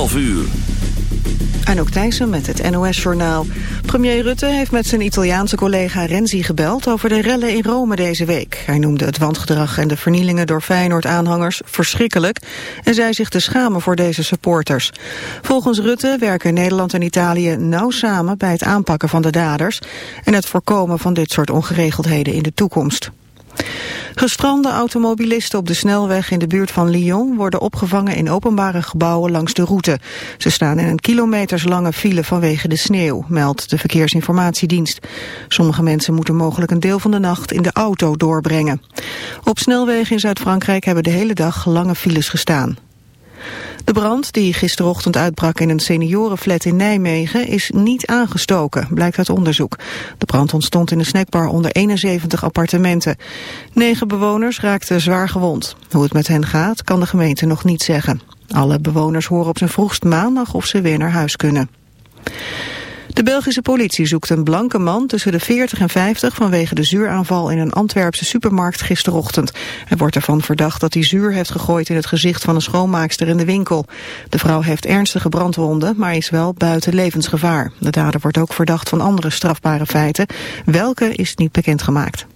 12 uur. Anouk Thijssen met het NOS-journaal. Premier Rutte heeft met zijn Italiaanse collega Renzi gebeld over de rellen in Rome deze week. Hij noemde het wandgedrag en de vernielingen door Feyenoord-aanhangers verschrikkelijk... en zei zich te schamen voor deze supporters. Volgens Rutte werken Nederland en Italië nauw samen bij het aanpakken van de daders... en het voorkomen van dit soort ongeregeldheden in de toekomst. Gestrande automobilisten op de snelweg in de buurt van Lyon worden opgevangen in openbare gebouwen langs de route. Ze staan in een kilometerslange file vanwege de sneeuw, meldt de Verkeersinformatiedienst. Sommige mensen moeten mogelijk een deel van de nacht in de auto doorbrengen. Op snelwegen in Zuid-Frankrijk hebben de hele dag lange files gestaan. De brand die gisterochtend uitbrak in een seniorenflat in Nijmegen is niet aangestoken, blijkt uit onderzoek. De brand ontstond in een snackbar onder 71 appartementen. Negen bewoners raakten zwaar gewond. Hoe het met hen gaat kan de gemeente nog niet zeggen. Alle bewoners horen op zijn vroegst maandag of ze weer naar huis kunnen. De Belgische politie zoekt een blanke man tussen de 40 en 50 vanwege de zuuraanval in een Antwerpse supermarkt gisterochtend. Hij wordt ervan verdacht dat hij zuur heeft gegooid in het gezicht van een schoonmaakster in de winkel. De vrouw heeft ernstige brandwonden, maar is wel buiten levensgevaar. De dader wordt ook verdacht van andere strafbare feiten. Welke is niet bekendgemaakt.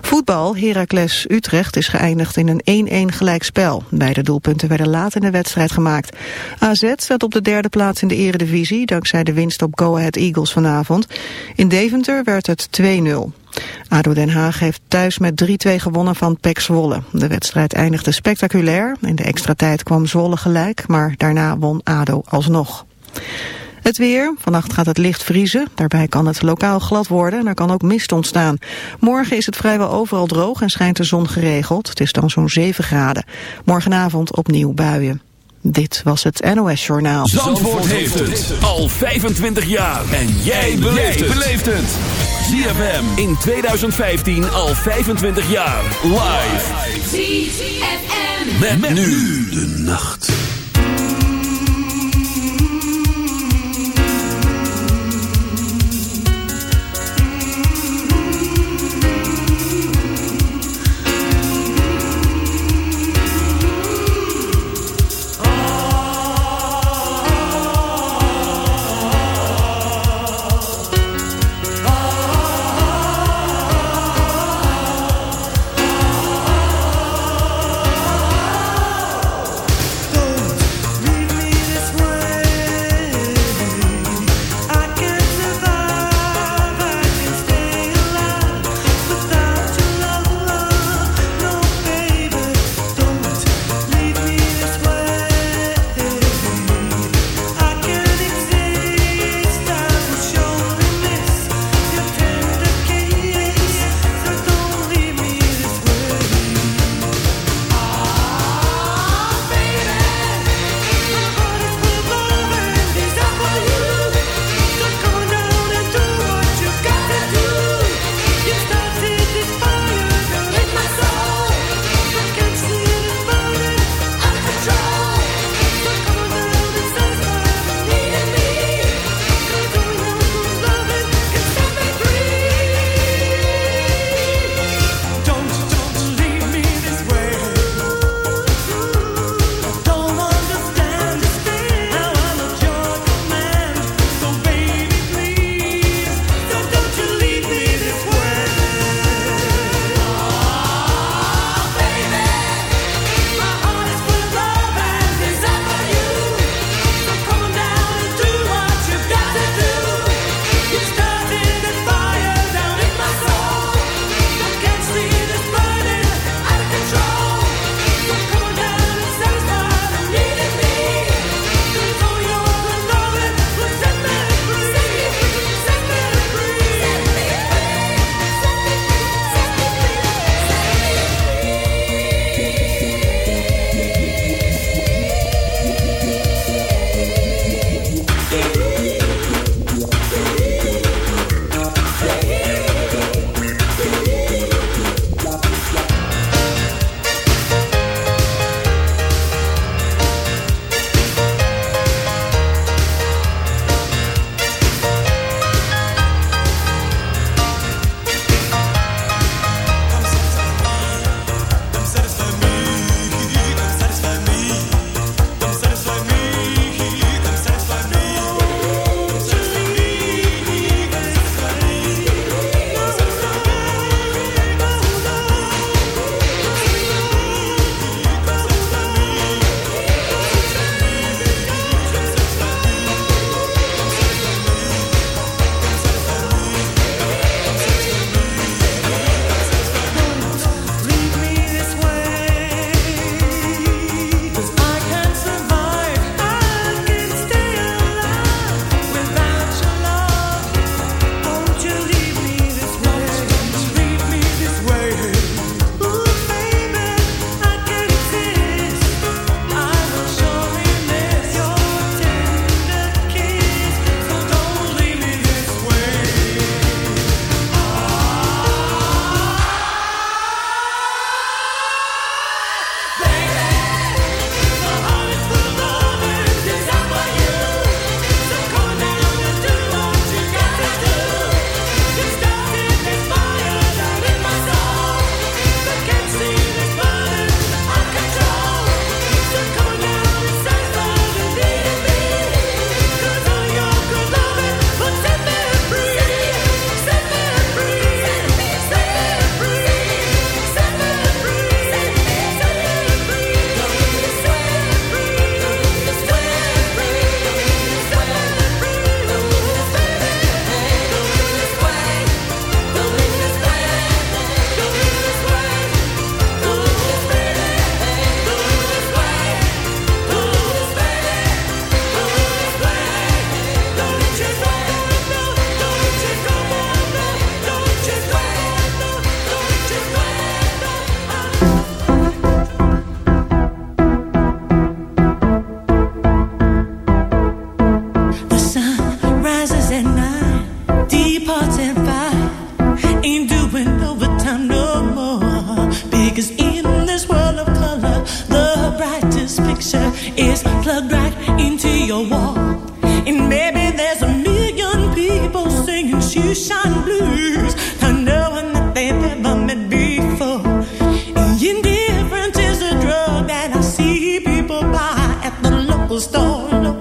Voetbal, Heracles Utrecht is geëindigd in een 1-1 gelijkspel. Beide doelpunten werden laat in de wedstrijd gemaakt. AZ staat op de derde plaats in de eredivisie... dankzij de winst op Go Ahead Eagles vanavond. In Deventer werd het 2-0. ADO Den Haag heeft thuis met 3-2 gewonnen van PEC Zwolle. De wedstrijd eindigde spectaculair. In de extra tijd kwam Zwolle gelijk, maar daarna won ADO alsnog. Het weer. Vannacht gaat het licht vriezen. Daarbij kan het lokaal glad worden en er kan ook mist ontstaan. Morgen is het vrijwel overal droog en schijnt de zon geregeld. Het is dan zo'n 7 graden. Morgenavond opnieuw buien. Dit was het NOS Journaal. Zandvoort, heeft het al 25 jaar. En jij beleeft het. ZFM in 2015 al 25 jaar. Live. ZFM. met nu de nacht.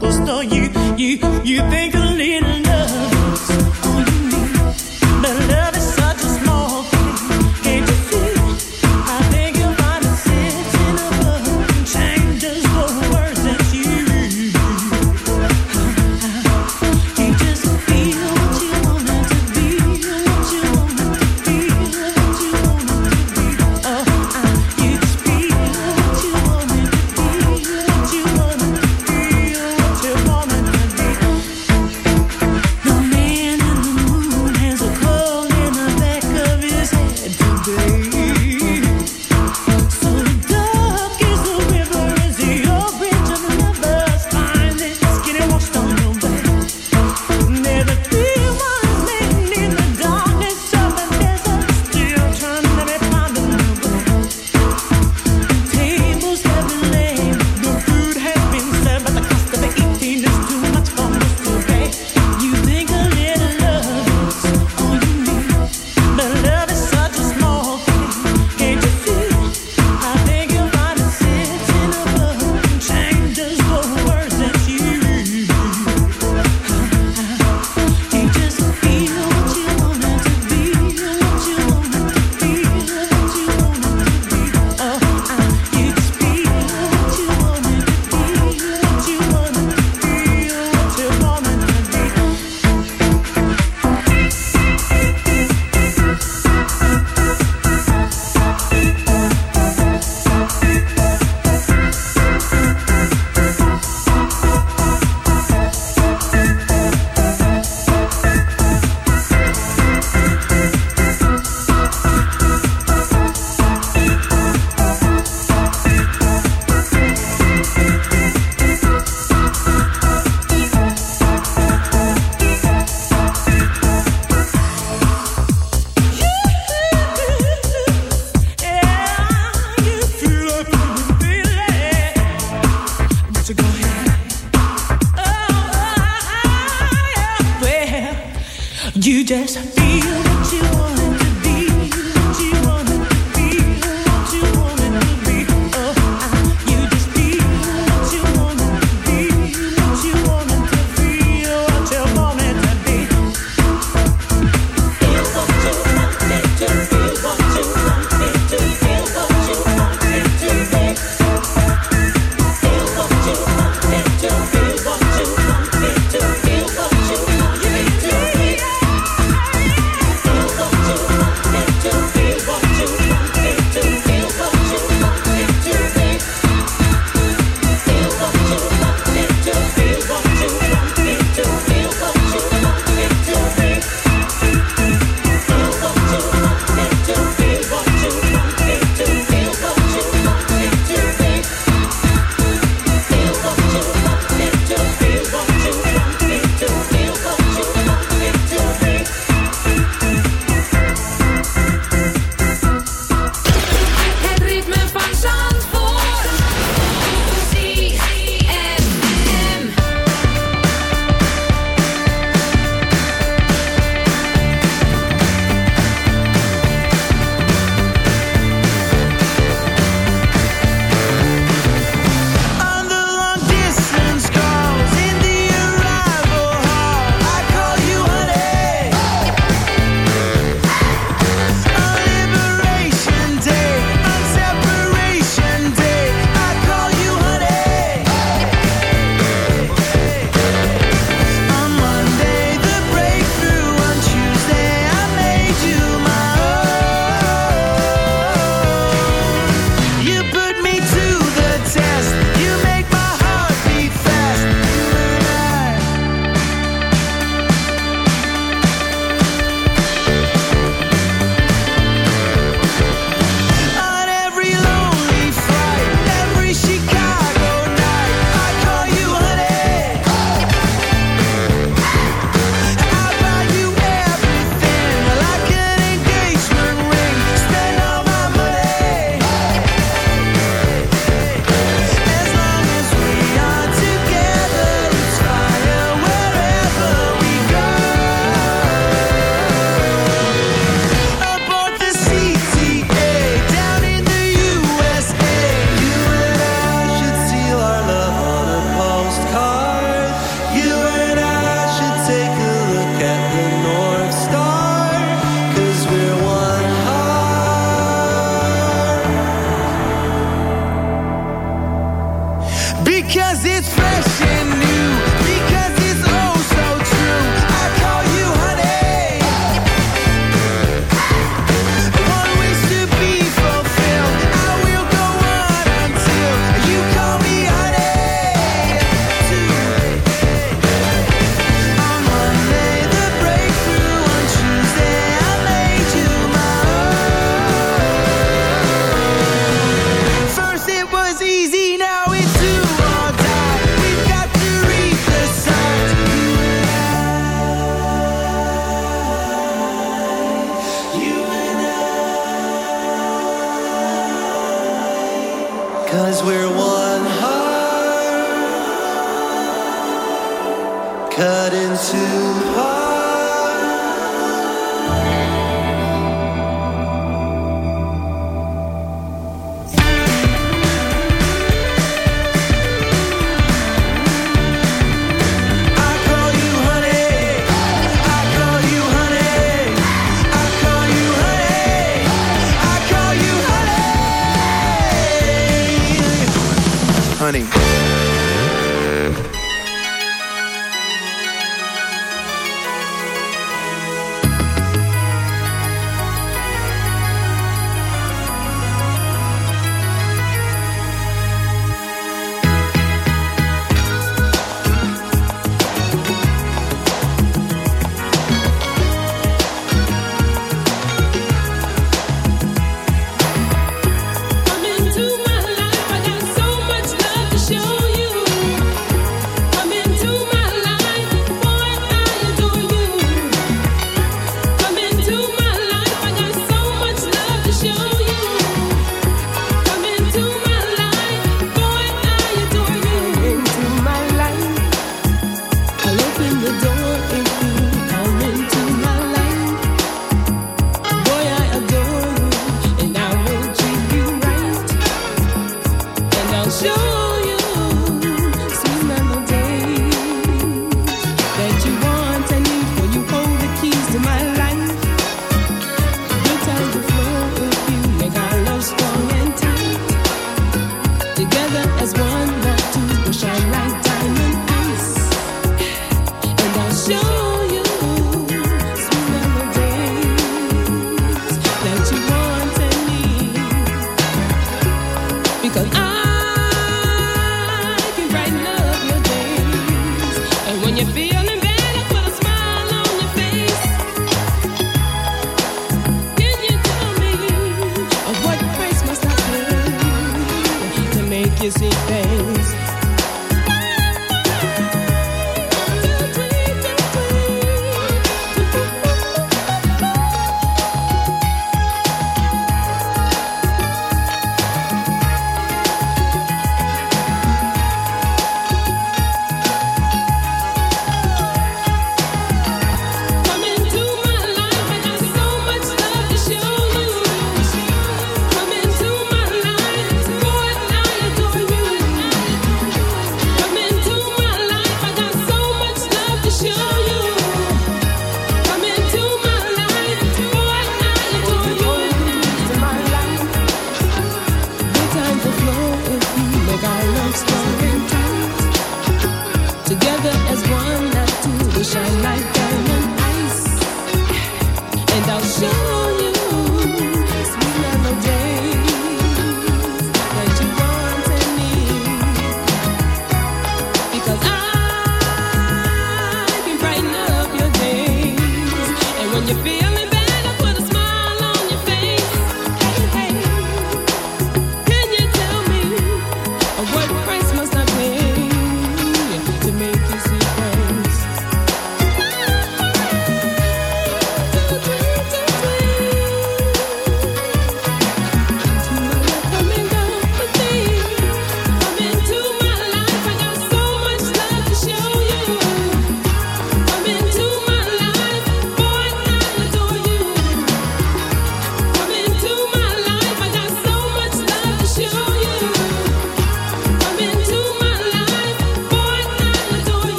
Cause though you, you, you think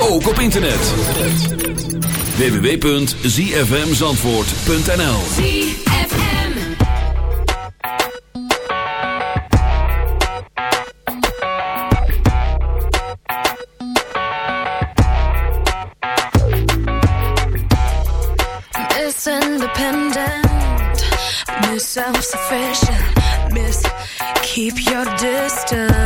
ook op internet. www.zfmzandvoort.nl ZFM independent Miss self-sufficient Miss keep your distance.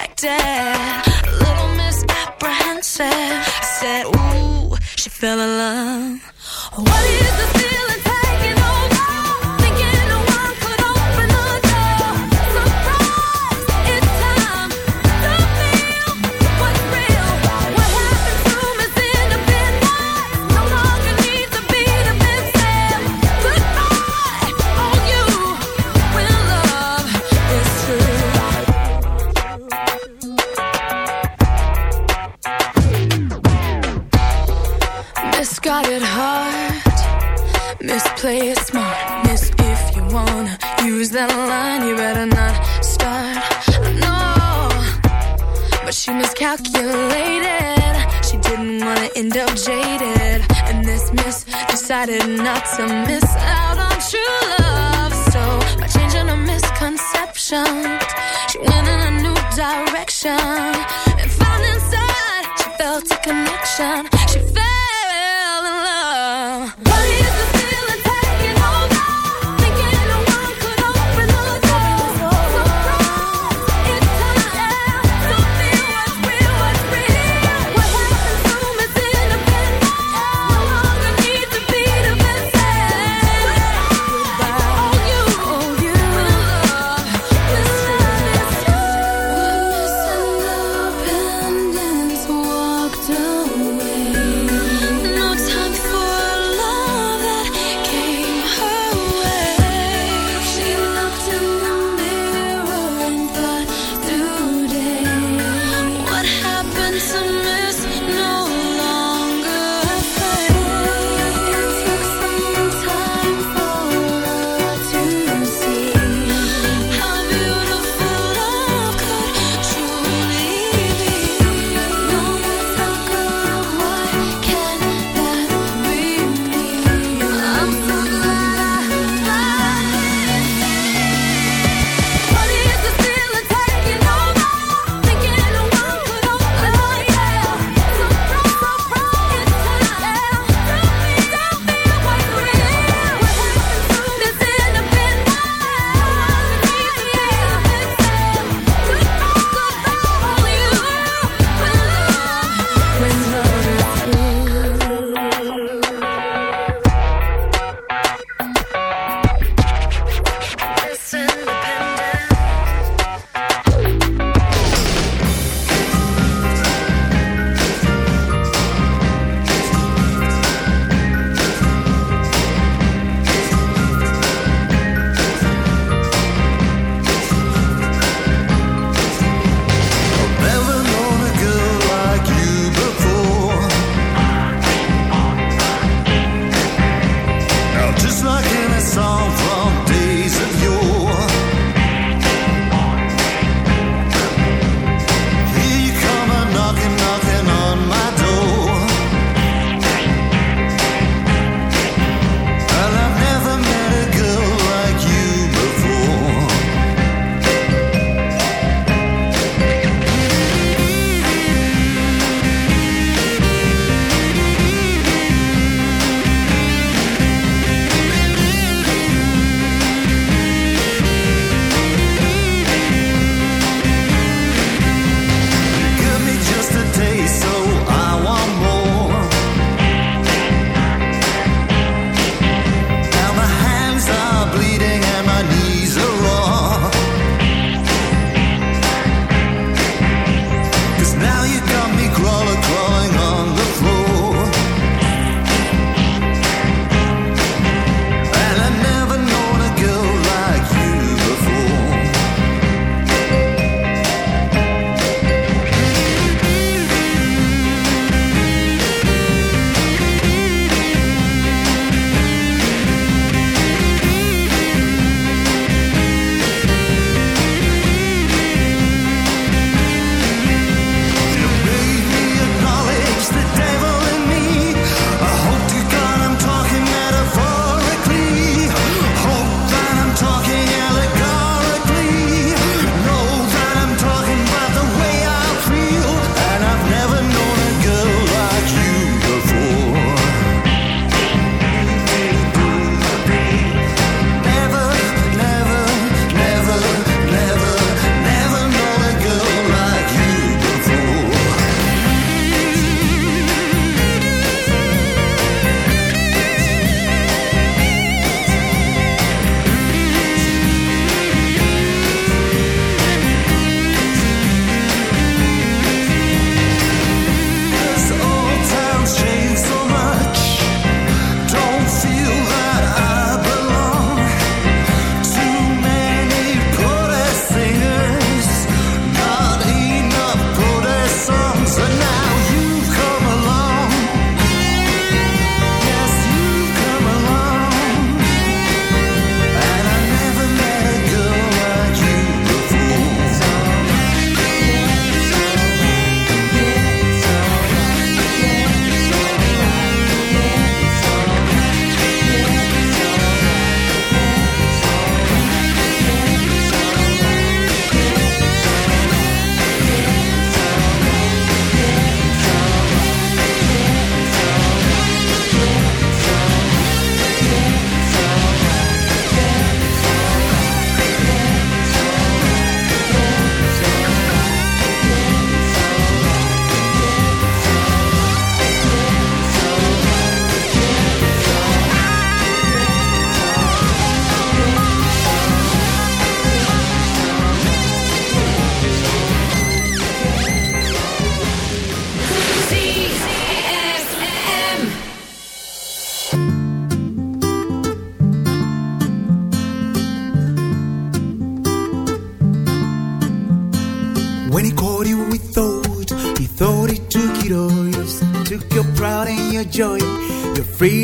rejected, a little misapprehensive. I said, Ooh, she fell in love. What is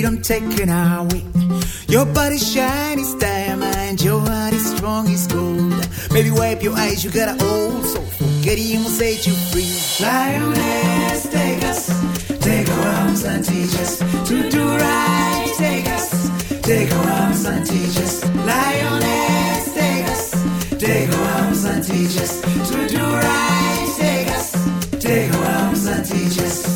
freedom taken away. Your body shiny as diamond, your heart is strong as gold. Baby, wipe your eyes, you got an old soul. Forget him will set you free. Lioness, take us, take our arms and teach us to do right. Take us, take our arms and teach us. Lioness, take us, take our arms and teach us to do right. Take us, take our arms and teach us.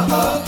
oh, oh,